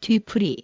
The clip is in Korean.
뒤풀이.